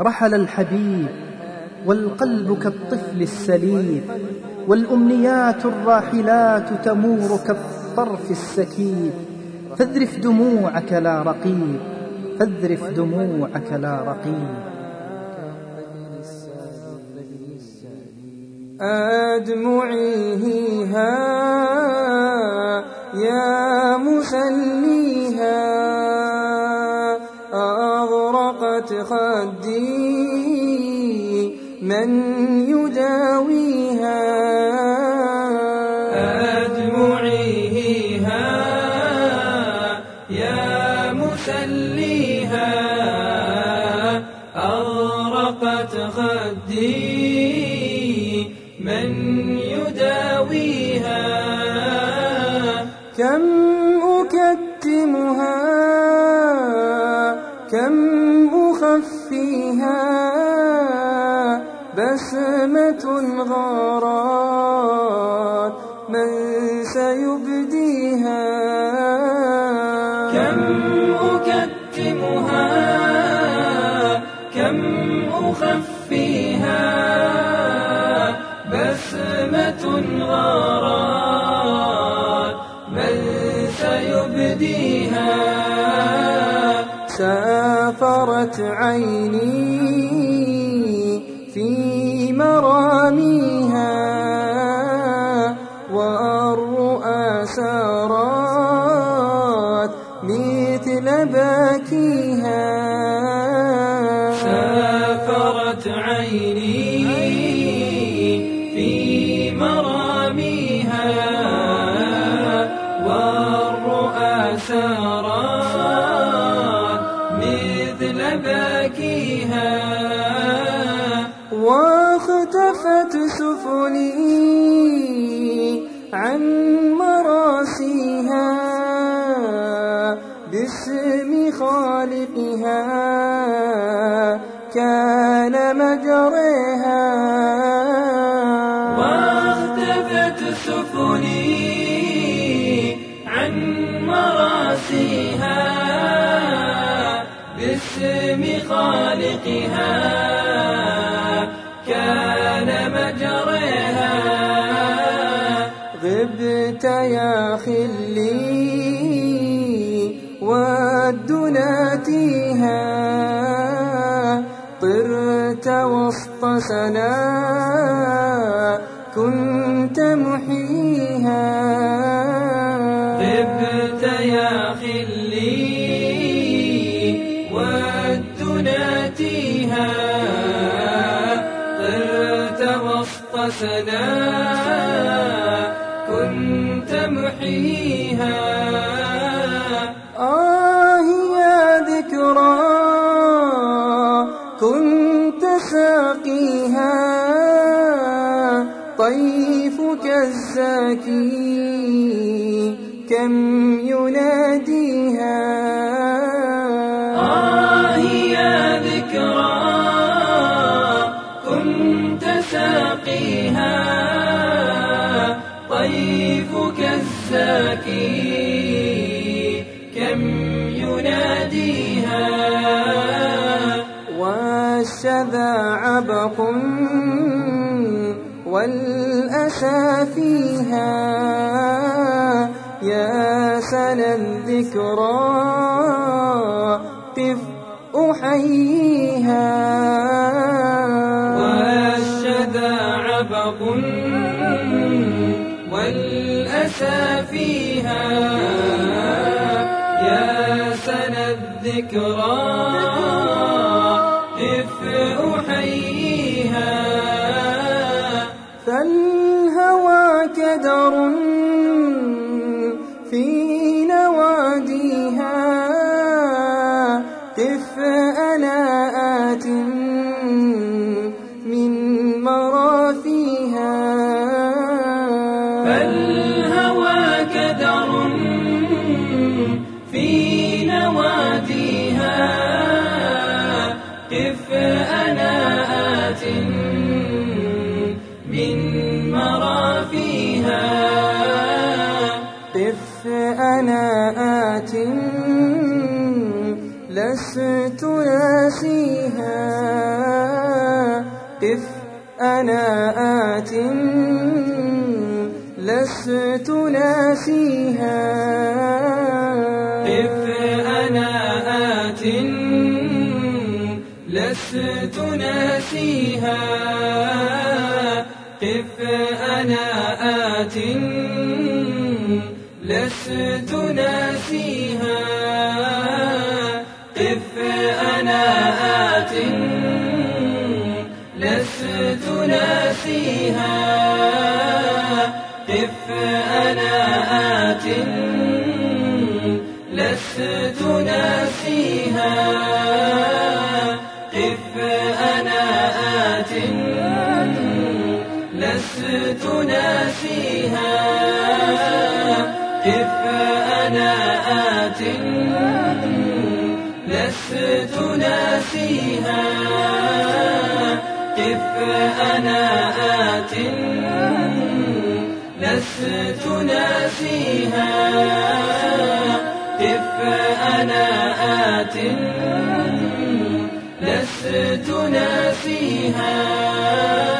رحل الحبيب والقلب كالطفل السليم والأمنيات الراحلات تمور كالطرف السكيب فاذرف دموعك لا رقيب فاذرف دموعك لا رقيب. أدمعي ها يا مسليها. من يداويها أدمعي ها يا مسليها. أغرقت خدي من يداويها. كم أكتمها؟ كم أخفيها؟ بسمة غارات من سيبديها. كم أكتمها؟ كم أخفيها؟ بسمة غارات من سيبديها؟ سافرت عيني سارات مثل باكيها. سافرت عيني في مراميها والرؤى سارات مثل باكيها. واختفت سفني عن مراسيها باسم خالقها كان مجريها. واختفت سفني عن مراسيها باسم خالقها كان مجريها. غبت يا خلي ودناتيها طرت وسط سنا كنت محييها. طبت يا خلي ودناتيها طرت وسط سنا محييها. آه يا ذكرى. كنت ساقيها طيفك الزاكي. كم يناديها؟ آه يا ذكرى. كنت ساقيها طيفك الزاكي كم يناديها؟ والشذا عبق والأسى فيها. يا سنا الذكرى قف أحييها. فيها يا سنا الذكرى إف أحييها. فالهوى كدر في أنا آت من مرافيها. قف أنا آت لست ناسيها. قف أنا آت لست ناسيها. لست ناسيها قف أنا آت لست ناسيها قف أنا آت لست ناسيها قف أنا آت قف أنا آت لست ناسيها. قف أنا آت لست ناسيها. قف أنا آت لست ناسيها. قف أنا آت أسلفتنا فيها.